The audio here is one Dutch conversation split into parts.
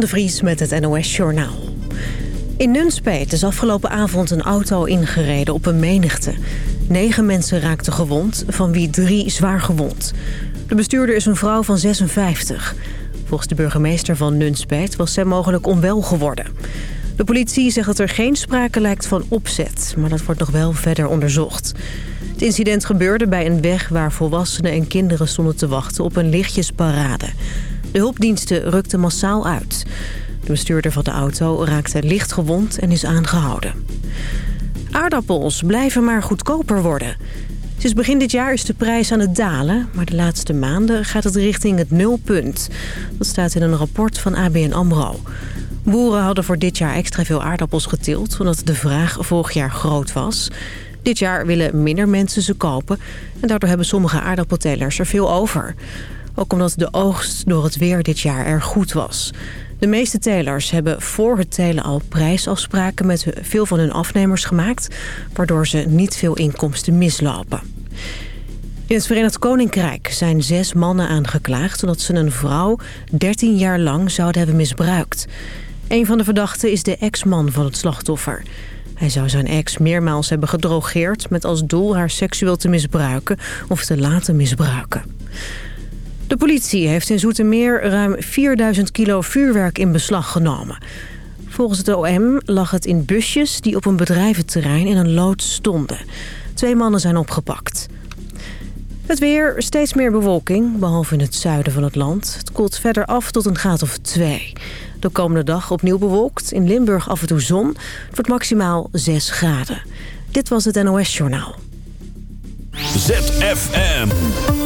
De Vries met het NOS Journaal. In Nunspeet is afgelopen avond een auto ingereden op een menigte. Negen mensen raakten gewond, van wie drie zwaar gewond. De bestuurder is een vrouw van 56. Volgens de burgemeester van Nunspeet was zij mogelijk onwel geworden. De politie zegt dat er geen sprake lijkt van opzet, maar dat wordt nog wel verder onderzocht. Het incident gebeurde bij een weg waar volwassenen en kinderen stonden te wachten op een lichtjesparade. De hulpdiensten rukten massaal uit. De bestuurder van de auto raakte licht gewond en is aangehouden. Aardappels blijven maar goedkoper worden. Sinds begin dit jaar is de prijs aan het dalen... maar de laatste maanden gaat het richting het nulpunt. Dat staat in een rapport van ABN AMRO. Boeren hadden voor dit jaar extra veel aardappels geteeld... omdat de vraag vorig jaar groot was. Dit jaar willen minder mensen ze kopen... en daardoor hebben sommige aardappeltelers er veel over. Ook omdat de oogst door het weer dit jaar erg goed was. De meeste telers hebben voor het telen al prijsafspraken met veel van hun afnemers gemaakt... waardoor ze niet veel inkomsten mislopen. In het Verenigd Koninkrijk zijn zes mannen aangeklaagd... omdat ze een vrouw 13 jaar lang zouden hebben misbruikt. Een van de verdachten is de ex-man van het slachtoffer. Hij zou zijn ex meermaals hebben gedrogeerd... met als doel haar seksueel te misbruiken of te laten misbruiken. De politie heeft in Zoetermeer ruim 4000 kilo vuurwerk in beslag genomen. Volgens het OM lag het in busjes die op een bedrijventerrein in een loods stonden. Twee mannen zijn opgepakt. Het weer, steeds meer bewolking, behalve in het zuiden van het land. Het koelt verder af tot een graad of twee. De komende dag opnieuw bewolkt, in Limburg af en toe zon. Het wordt maximaal 6 graden. Dit was het NOS Journaal. ZFM.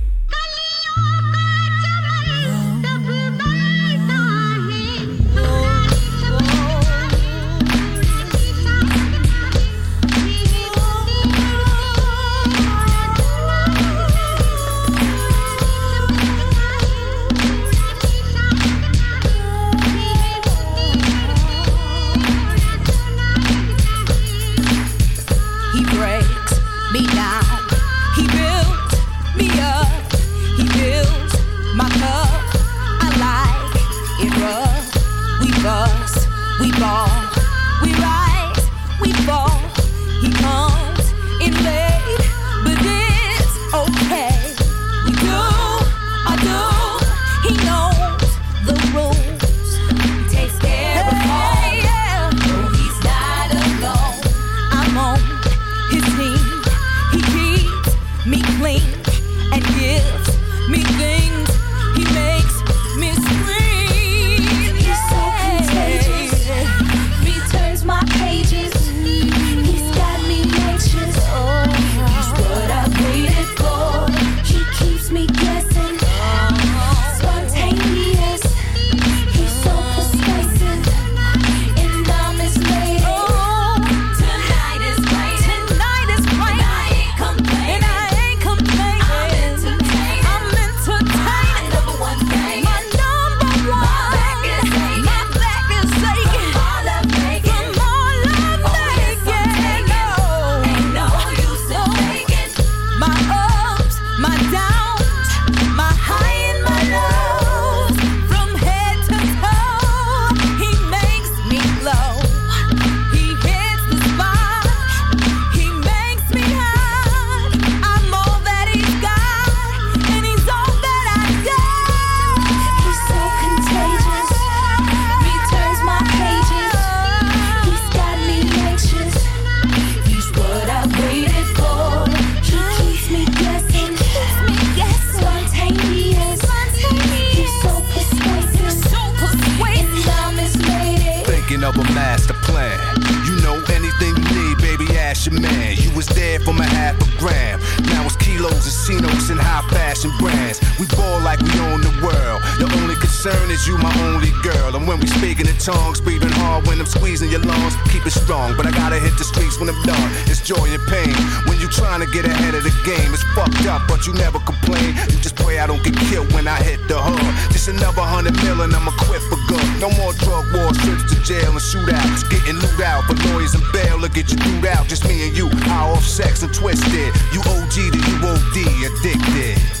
be down. Thinking of a master plan. Man. You was there for my half a gram. Now it's kilos and cinos and high fashion brands. We ball like we own the world. The only concern is you, my only girl. And when we speaking in tongues, breathing hard when I'm squeezing your lungs. Keep it strong, but I gotta hit the streets when I'm done. It's joy and pain. When you trying to get ahead of the game, it's fucked up, but you never complain. You just pray I don't get killed when I hit the hood. Just another hundred million, I'm equipped for good. No more drug wars, trips to jail and shootouts. Getting loot out, but lawyers and bail will get you through out. Just me and you, high off sex and twisted. You OG to you OD, addicted.